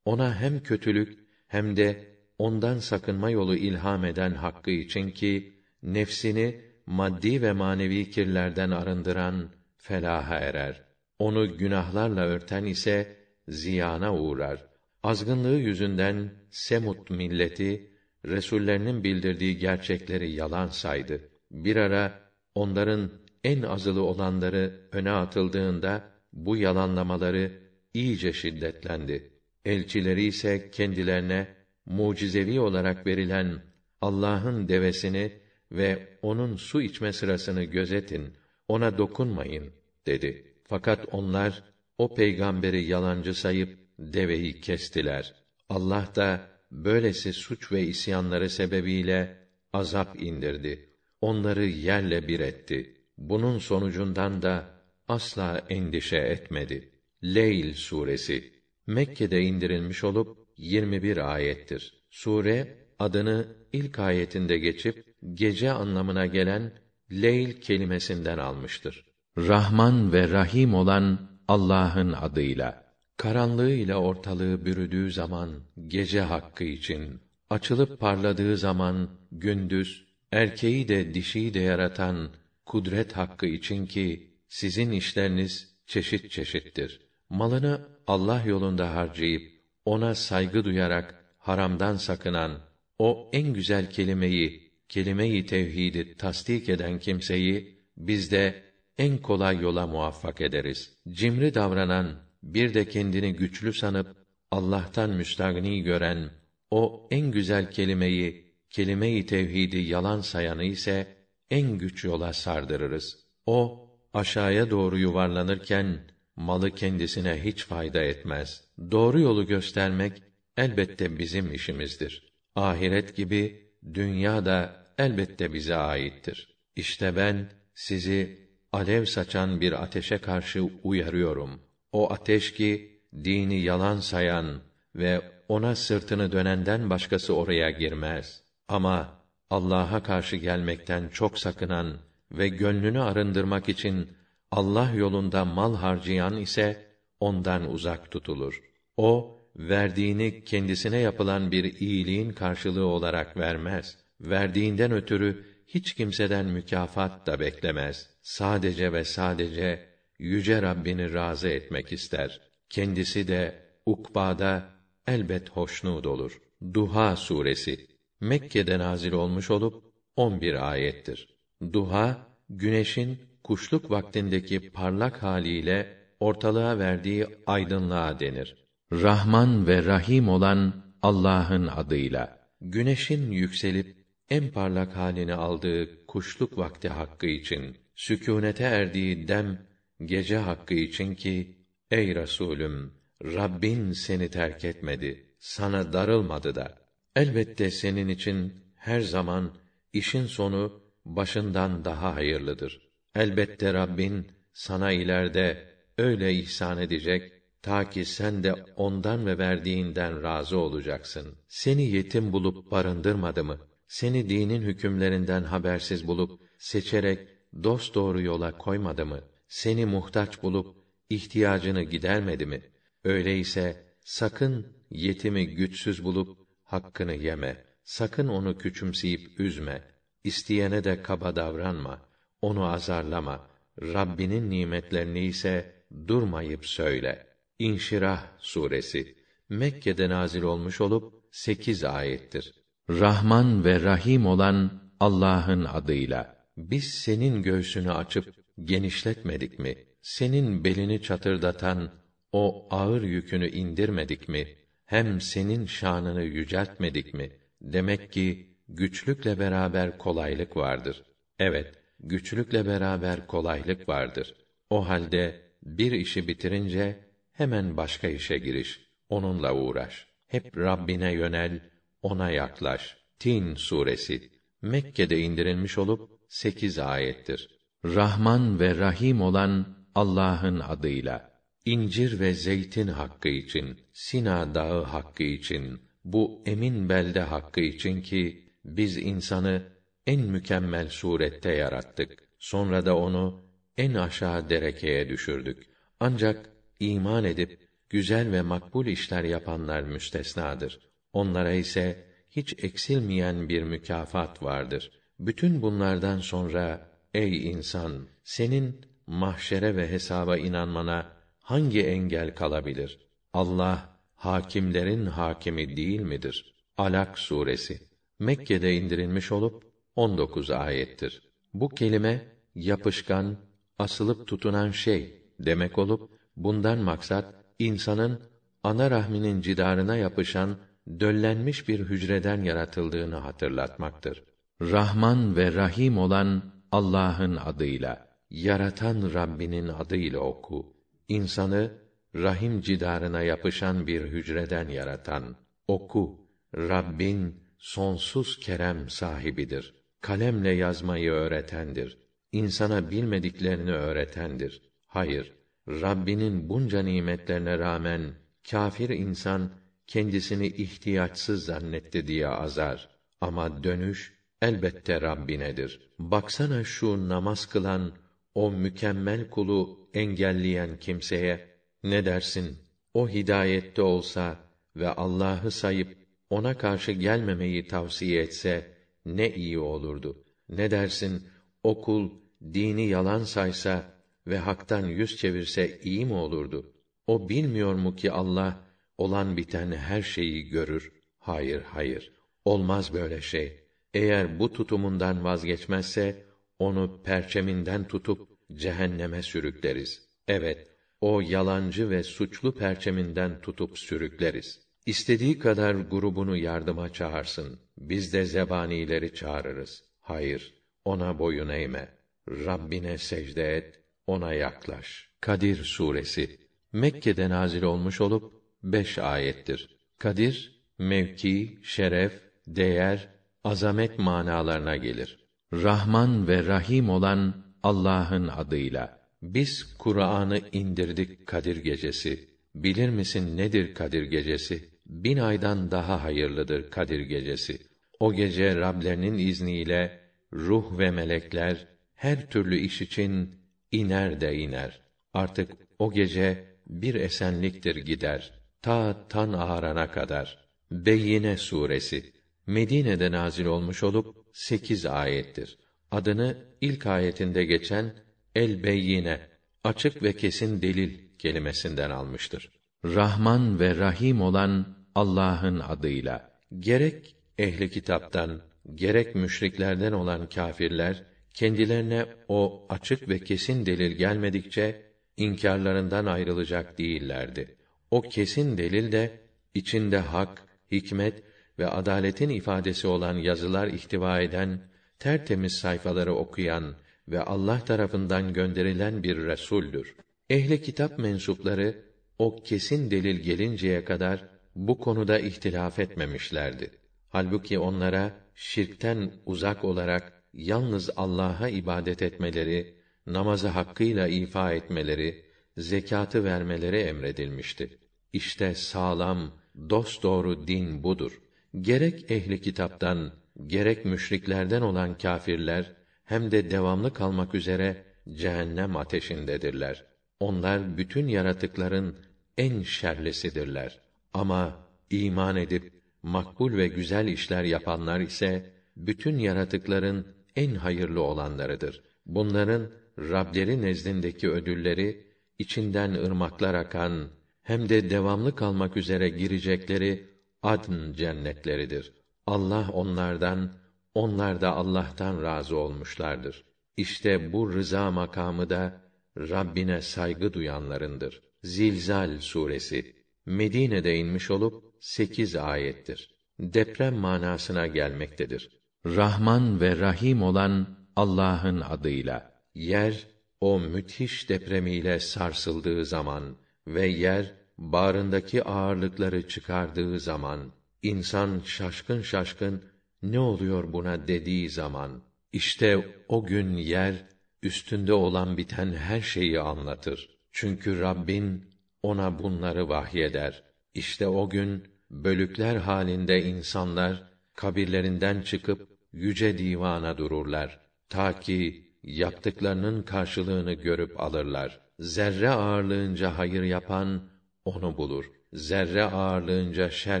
ona hem kötülük hem de ondan sakınma yolu ilham eden hakkı için ki nefsini maddi ve manevi kirlerden arındıran felaha erer. Onu günahlarla örten ise ziyana uğrar. Azgınlığı yüzünden Semut milleti Resullerinin bildirdiği gerçekleri yalan saydı. Bir ara onların en azılı olanları öne atıldığında bu yalanlamaları iyice şiddetlendi. Elçileri ise kendilerine mucizevi olarak verilen Allah'ın devesini ve onun su içme sırasını gözetin, ona dokunmayın dedi. Fakat onlar o peygamberi yalancı sayıp deveyi kestiler. Allah da böylesi suç ve isyanları sebebiyle azap indirdi. Onları yerle bir etti. Bunun sonucundan da asla endişe etmedi. Leyl suresi Mekke'de indirilmiş olup 21 ayettir. Sure adını ilk ayetinde geçip gece anlamına gelen Leyl kelimesinden almıştır. Rahman ve Rahim olan Allah'ın adıyla. Karanlığı ile ortalığı bürüdüğü zaman gece hakkı için, açılıp parladığı zaman gündüz, erkeği de dişiyi de yaratan kudret hakkı için ki sizin işleriniz çeşit çeşittir. Malını Allah yolunda harcayıp ona saygı duyarak haramdan sakınan o en güzel kelimeyi, kelime-i tevhidi tasdik eden kimseyi biz de en kolay yola muvaffak ederiz. Cimri davranan bir de kendini güçlü sanıp Allah'tan müstagni gören o en güzel kelimeyi kelime-i tevhidi yalan sayanı ise en güç yola sardırırız. O aşağıya doğru yuvarlanırken malı kendisine hiç fayda etmez. Doğru yolu göstermek elbette bizim işimizdir. Ahiret gibi dünya da elbette bize aittir. İşte ben sizi alev saçan bir ateşe karşı uyarıyorum. O ateş ki dini yalan sayan ve ona sırtını dönenden başkası oraya girmez. Ama Allah'a karşı gelmekten çok sakınan ve gönlünü arındırmak için Allah yolunda mal harcayan ise ondan uzak tutulur. O verdiğini kendisine yapılan bir iyiliğin karşılığı olarak vermez. Verdiğinden ötürü hiç kimseden mükafat da beklemez. Sadece ve sadece yüce Rabbini razı etmek ister. Kendisi de ukbada elbet hoşnut olur. Duha suresi Mekke'de nazil olmuş olup 11 ayettir. Duha güneşin kuşluk vaktindeki parlak haliyle ortalığa verdiği aydınlığa denir. Rahman ve Rahim olan Allah'ın adıyla. Güneşin yükselip en parlak halini aldığı kuşluk vakti hakkı için, sükûnete erdiği dem gece hakkı için ki ey Resulüm Rabbin seni terk etmedi, sana darılmadı da. Elbette senin için her zaman işin sonu başından daha hayırlıdır. Elbette Rabbin sana ileride öyle ihsan edecek ta ki sen de ondan ve verdiğinden razı olacaksın. Seni yetim bulup barındırmadı mı? Seni dinin hükümlerinden habersiz bulup seçerek dost doğru yola koymadı mı? Seni muhtaç bulup ihtiyacını gidermedi mi? Öyleyse sakın yetimi güçsüz bulup hakkını yeme. Sakın onu küçümseyip üzme. İsteyene de kaba davranma. Onu azarlama. Rabbinin nimetlerini ise durmayıp söyle. İnşirah suresi Mekke'de nazil olmuş olup sekiz ayettir. Rahman ve Rahim olan Allah'ın adıyla. Biz senin göğsünü açıp genişletmedik mi? Senin belini çatırdatan o ağır yükünü indirmedik mi? Hem senin şanını yüceltmedik mi? Demek ki güçlükle beraber kolaylık vardır. Evet, güçlükle beraber kolaylık vardır. O halde bir işi bitirince hemen başka işe giriş. Onunla uğraş. Hep Rabbine yönel, ona yaklaş. Tin suresi Mekke'de indirilmiş olup sekiz ayettir. Rahman ve Rahim olan Allah'ın adıyla. İncir ve zeytin hakkı için, Sina dağı hakkı için, bu emin belde hakkı için ki biz insanı en mükemmel surette yarattık. Sonra da onu en aşağı derekeye düşürdük. Ancak iman edip güzel ve makbul işler yapanlar müstesnadır. Onlara ise hiç eksilmeyen bir mükafat vardır. Bütün bunlardan sonra ey insan, senin mahşere ve hesaba inanmana hangi engel kalabilir? Allah hakimlerin hakimi değil midir? Alak suresi Mekke'de indirilmiş olup 19 ayettir. Bu kelime yapışkan, asılıp tutunan şey demek olup bundan maksat insanın ana rahminin cidarına yapışan döllenmiş bir hücreden yaratıldığını hatırlatmaktır. Rahman ve Rahim olan Allah'ın adıyla, yaratan Rabbinin adıyla oku. İnsanı rahim cidarına yapışan bir hücreden yaratan oku. Rabbin sonsuz kerem sahibidir. Kalemle yazmayı öğretendir. İnsana bilmediklerini öğretendir. Hayır, Rabbinin bunca nimetlerine rağmen kâfir insan kendisini ihtiyaçsız zannetti diye azar. Ama dönüş elbette Rabbinedir. Baksana şu namaz kılan o mükemmel kulu engelleyen kimseye ne dersin? O hidayette olsa ve Allah'ı sayıp ona karşı gelmemeyi tavsiye etse ne iyi olurdu. Ne dersin? O kul dini yalan saysa ve haktan yüz çevirse iyi mi olurdu? O bilmiyor mu ki Allah olan biten her şeyi görür? Hayır, hayır. Olmaz böyle şey. Eğer bu tutumundan vazgeçmezse onu perçeminden tutup cehenneme sürükleriz. Evet, o yalancı ve suçlu perçeminden tutup sürükleriz. İstediği kadar grubunu yardıma çağırsın. Biz de zebanileri çağırırız. Hayır, ona boyun eğme. Rabbine secde et, ona yaklaş. Kadir suresi Mekke'de nazil olmuş olup beş ayettir. Kadir mevki, şeref, değer, azamet manalarına gelir. Rahman ve Rahim olan Allah'ın adıyla. Biz Kur'an'ı indirdik Kadir gecesi. Bilir misin nedir Kadir gecesi? Bin aydan daha hayırlıdır Kadir gecesi. O gece Rablerinin izniyle ruh ve melekler her türlü iş için iner de iner. Artık o gece bir esenliktir gider ta tan ağarana kadar. Beyyine suresi Medine'de nazil olmuş olup sekiz ayettir. Adını ilk ayetinde geçen El Beyyine açık ve kesin delil kelimesinden almıştır. Rahman ve Rahim olan Allah'ın adıyla gerek ehli kitaptan gerek müşriklerden olan kâfirler kendilerine o açık ve kesin delil gelmedikçe inkarlarından ayrılacak değillerdi. O kesin delil de içinde hak, hikmet ve adaletin ifadesi olan yazılar ihtiva eden tertemiz sayfaları okuyan ve Allah tarafından gönderilen bir resuldür. Ehli kitap mensupları o kesin delil gelinceye kadar bu konuda ihtilaf etmemişlerdi. Halbuki onlara şirkten uzak olarak yalnız Allah'a ibadet etmeleri, namazı hakkıyla ifa etmeleri, zekatı vermeleri emredilmişti. İşte sağlam, dosdoğru din budur. Gerek ehli kitaptan, gerek müşriklerden olan kâfirler hem de devamlı kalmak üzere cehennem ateşindedirler. Onlar bütün yaratıkların en şerlisidirler. Ama iman edip makbul ve güzel işler yapanlar ise bütün yaratıkların en hayırlı olanlarıdır. Bunların Rableri nezdindeki ödülleri içinden ırmaklar akan hem de devamlı kalmak üzere girecekleri adn cennetleridir. Allah onlardan, onlar da Allah'tan razı olmuşlardır. İşte bu rıza makamı da Rabbine saygı duyanlarındır. Zilzal suresi Medine'de inmiş olup sekiz ayettir. Deprem manasına gelmektedir. Rahman ve Rahim olan Allah'ın adıyla. Yer o müthiş depremiyle sarsıldığı zaman ve yer bağrındaki ağırlıkları çıkardığı zaman insan şaşkın şaşkın ne oluyor buna dediği zaman işte o gün yer üstünde olan biten her şeyi anlatır. Çünkü Rabbin ona bunları vahyeder. İşte o gün bölükler halinde insanlar kabirlerinden çıkıp yüce divana dururlar ta ki yaptıklarının karşılığını görüp alırlar. Zerre ağırlığınca hayır yapan onu bulur. Zerre ağırlığınca şer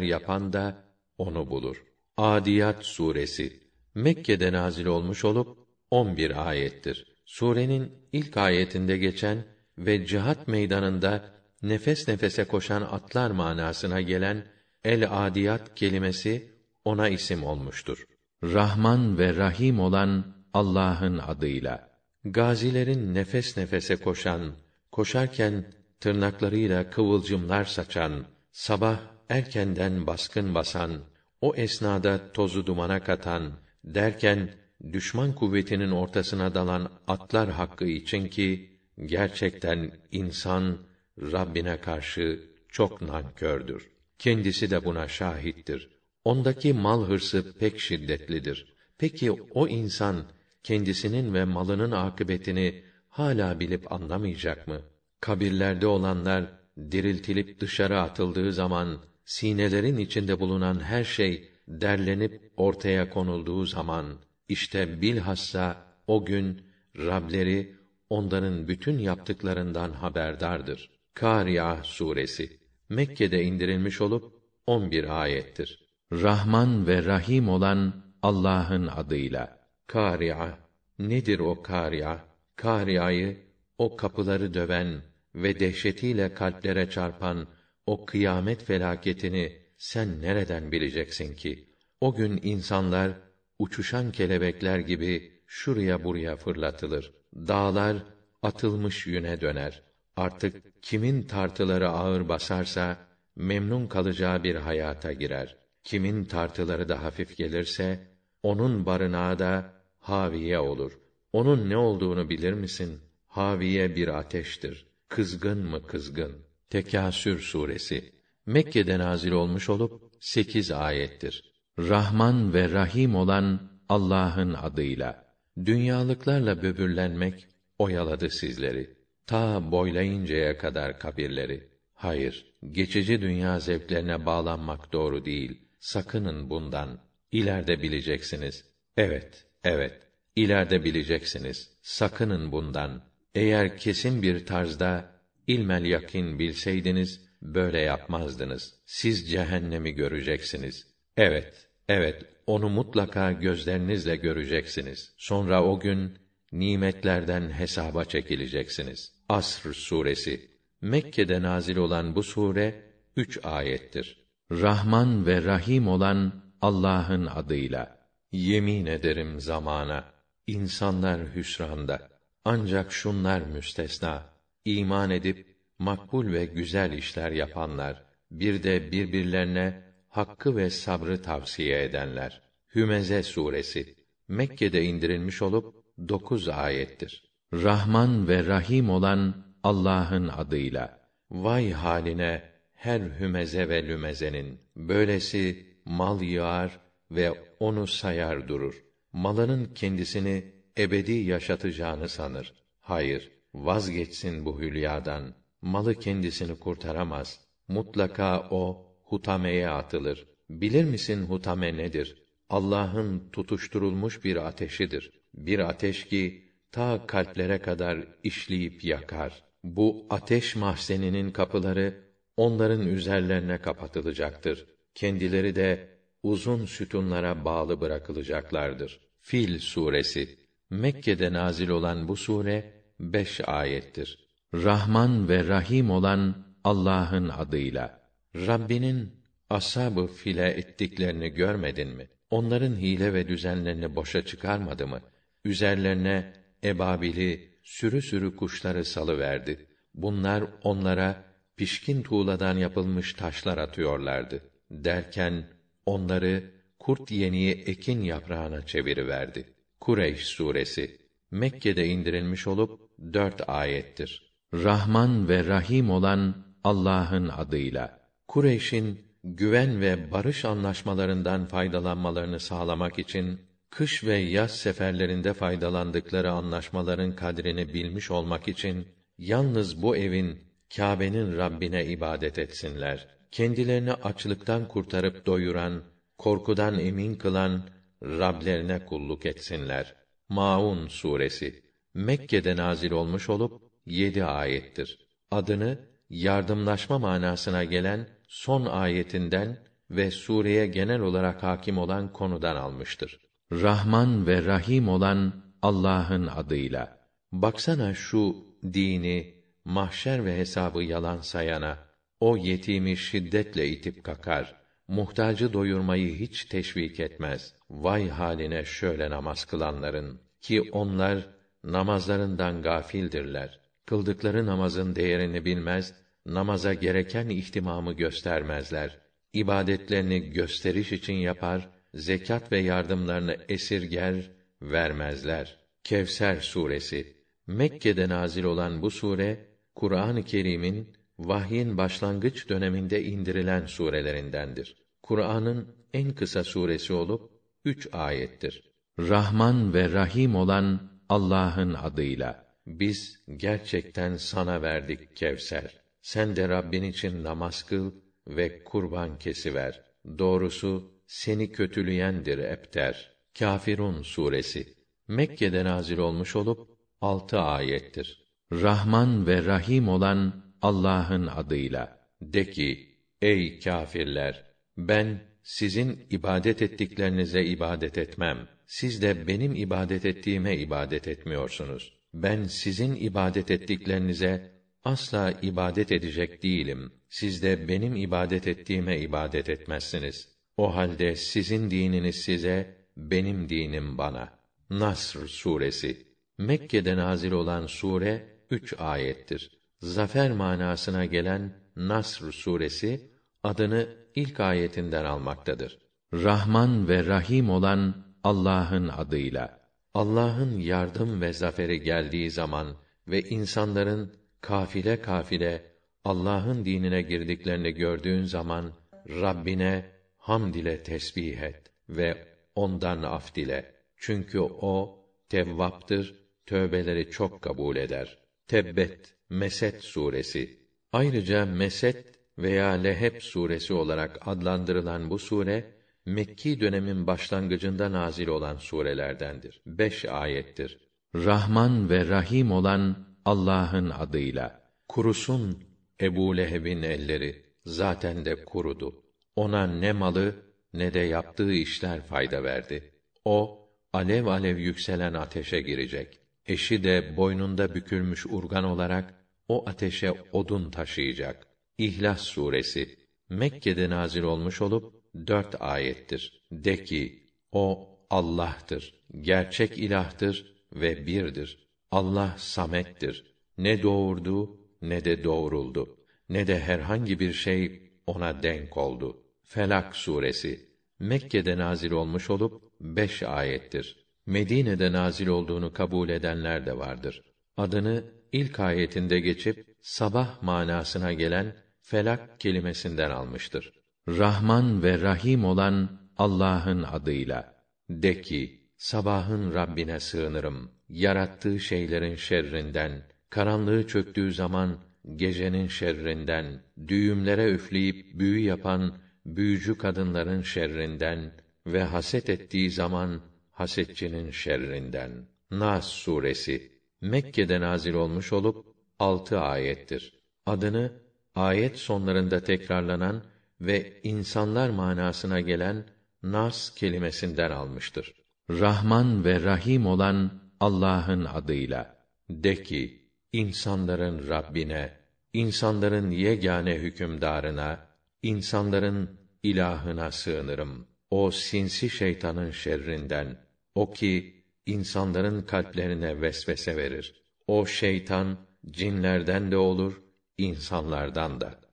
yapan da onu bulur. Adiyat suresi Mekke'de nazil olmuş olup 11 ayettir. Surenin ilk ayetinde geçen ve cihat meydanında nefes nefese koşan atlar manasına gelen el adiyat kelimesi ona isim olmuştur. Rahman ve Rahim olan Allah'ın adıyla. Gazilerin nefes nefese koşan, koşarken tırnaklarıyla kıvılcımlar saçan, sabah erkenden baskın basan, o esnada tozu dumana katan, derken düşman kuvvetinin ortasına dalan atlar hakkı için ki gerçekten insan Rabbine karşı çok nankördür. Kendisi de buna şahittir. Ondaki mal hırsı pek şiddetlidir. Peki o insan kendisinin ve malının akıbetini hala bilip anlamayacak mı? Kabirlerde olanlar diriltilip dışarı atıldığı zaman sinelerin içinde bulunan her şey derlenip ortaya konulduğu zaman işte bilhassa o gün Rableri onların bütün yaptıklarından haberdardır. Kâriya suresi Mekke'de indirilmiş olup 11 ayettir. Rahman ve Rahim olan Allah'ın adıyla. Kâri'a nedir o kâri'a? Kâria'yı o kapıları döven ve dehşetiyle kalplere çarpan o kıyamet felaketini sen nereden bileceksin ki? O gün insanlar uçuşan kelebekler gibi şuraya buraya fırlatılır. Dağlar atılmış yüne döner. Artık kimin tartıları ağır basarsa memnun kalacağı bir hayata girer. Kimin tartıları da hafif gelirse onun barınağı da haviye olur. Onun ne olduğunu bilir misin? Haviye bir ateştir. Kızgın mı kızgın? Tekâsür suresi Mekke'de nazil olmuş olup sekiz ayettir. Rahman ve Rahim olan Allah'ın adıyla. Dünyalıklarla böbürlenmek oyaladı sizleri. Ta boylayıncaya kadar kabirleri. Hayır, geçici dünya zevklerine bağlanmak doğru değil. Sakının bundan. İleride bileceksiniz. Evet, evet. İleride bileceksiniz. Sakının bundan. Eğer kesin bir tarzda ilmel yakin bilseydiniz böyle yapmazdınız. Siz cehennemi göreceksiniz. Evet, evet, onu mutlaka gözlerinizle göreceksiniz. Sonra o gün nimetlerden hesaba çekileceksiniz. Asr suresi Mekke'de nazil olan bu sure üç ayettir. Rahman ve Rahim olan Allah'ın adıyla. Yemin ederim zamana. İnsanlar hüsranda. Ancak şunlar müstesna. İman edip makbul ve güzel işler yapanlar, bir de birbirlerine hakkı ve sabrı tavsiye edenler. Hümeze suresi Mekke'de indirilmiş olup dokuz ayettir. Rahman ve Rahim olan Allah'ın adıyla. Vay haline her hümeze ve lümezenin. Böylesi mal yığar ve onu sayar durur. Malının kendisini ebedi yaşatacağını sanır. Hayır, vazgeçsin bu hülyadan. Malı kendisini kurtaramaz. Mutlaka o hutameye atılır. Bilir misin hutame nedir? Allah'ın tutuşturulmuş bir ateşidir. Bir ateş ki ta kalplere kadar işleyip yakar. Bu ateş mahzeninin kapıları onların üzerlerine kapatılacaktır. Kendileri de uzun sütunlara bağlı bırakılacaklardır. Fil suresi Mekke'de nazil olan bu sure beş ayettir. Rahman ve Rahim olan Allah'ın adıyla. Rabbinin asabı file ettiklerini görmedin mi? Onların hile ve düzenlerini boşa çıkarmadı mı? Üzerlerine ebabili, sürü sürü kuşları salıverdi. Bunlar onlara pişkin tuğladan yapılmış taşlar atıyorlardı. Derken onları kurt yeniği ekin yaprağına çeviriverdi. Kureyş suresi Mekke'de indirilmiş olup dört ayettir. Rahman ve Rahim olan Allah'ın adıyla. Kureyş'in güven ve barış anlaşmalarından faydalanmalarını sağlamak için kış ve yaz seferlerinde faydalandıkları anlaşmaların kadrini bilmiş olmak için yalnız bu evin Kâbe'nin Rabbine ibadet etsinler. Kendilerini açlıktan kurtarıp doyuran, korkudan emin kılan Rablerine kulluk etsinler. Maun suresi Mekke'de nazil olmuş olup yedi ayettir. Adını yardımlaşma manasına gelen son ayetinden ve sureye genel olarak hakim olan konudan almıştır. Rahman ve Rahim olan Allah'ın adıyla. Baksana şu dini, mahşer ve hesabı yalan sayana, o yetimi şiddetle itip kakar, muhtacı doyurmayı hiç teşvik etmez. Vay haline şöyle namaz kılanların ki onlar namazlarından gafildirler. Kıldıkları namazın değerini bilmez, namaza gereken ihtimamı göstermezler. İbadetlerini gösteriş için yapar, zekat ve yardımlarını esirger, vermezler. Kevser suresi Mekke'de nazil olan bu sure Kur'an-ı Kerim'in vahyin başlangıç döneminde indirilen surelerindendir. Kur'an'ın en kısa suresi olup üç ayettir. Rahman ve Rahim olan Allah'ın adıyla. Biz gerçekten sana verdik Kevser. Sen de Rabbin için namaz kıl ve kurban kesiver. Doğrusu seni kötüleyendir ebter. Kafirun suresi Mekke'de nazil olmuş olup altı ayettir. Rahman ve Rahim olan Allah'ın adıyla. De ki, ey kâfirler! Ben, sizin ibadet ettiklerinize ibadet etmem. Siz de benim ibadet ettiğime ibadet etmiyorsunuz. Ben sizin ibadet ettiklerinize asla ibadet edecek değilim. Siz de benim ibadet ettiğime ibadet etmezsiniz. O halde sizin dininiz size, benim dinim bana. Nasr suresi Mekke'de nazil olan sure üç ayettir. Zafer manasına gelen Nasr suresi adını ilk ayetinden almaktadır. Rahman ve Rahim olan Allah'ın adıyla. Allah'ın yardım ve zaferi geldiği zaman ve insanların kafile kafile Allah'ın dinine girdiklerini gördüğün zaman Rabbine hamd ile tesbih et ve ondan af dile. Çünkü o tevvaptır, tövbeleri çok kabul eder. Tebbet Meset suresi. Ayrıca Meset veya Leheb suresi olarak adlandırılan bu sure Mekki dönemin başlangıcında nazil olan surelerdendir. Beş ayettir. Rahman ve Rahim olan Allah'ın adıyla. Kurusun Ebu Leheb'in elleri, zaten de kurudu. Ona ne malı, ne de yaptığı işler fayda verdi. O, alev alev yükselen ateşe girecek. Eşi de boynunda bükülmüş urgan olarak, o ateşe odun taşıyacak. İhlas suresi, Mekke'de nazil olmuş olup, dört ayettir. De ki, o Allah'tır, gerçek ilahtır ve birdir. Allah samettir. Ne doğurdu, ne de doğruldu. Ne de herhangi bir şey ona denk oldu. Felak suresi Mekke'de nazil olmuş olup beş ayettir. Medine'de nazil olduğunu kabul edenler de vardır. Adını ilk ayetinde geçip sabah manasına gelen felak kelimesinden almıştır. Rahman ve Rahim olan Allah'ın adıyla. De ki, sabahın Rabbine sığınırım. Yarattığı şeylerin şerrinden, karanlığı çöktüğü zaman gecenin şerrinden, düğümlere üfleyip büyü yapan büyücü kadınların şerrinden ve haset ettiği zaman hasetçinin şerrinden. Nas suresi Mekke'de nazil olmuş olup altı ayettir. Adını ayet sonlarında tekrarlanan ve insanlar manasına gelen Nas kelimesinden almıştır. Rahman ve Rahim olan Allah'ın adıyla. De ki, insanların Rabbine, insanların yegane hükümdarına, insanların ilahına sığınırım. O sinsi şeytanın şerrinden, o ki insanların kalplerine vesvese verir. O şeytan cinlerden de olur, insanlardan da.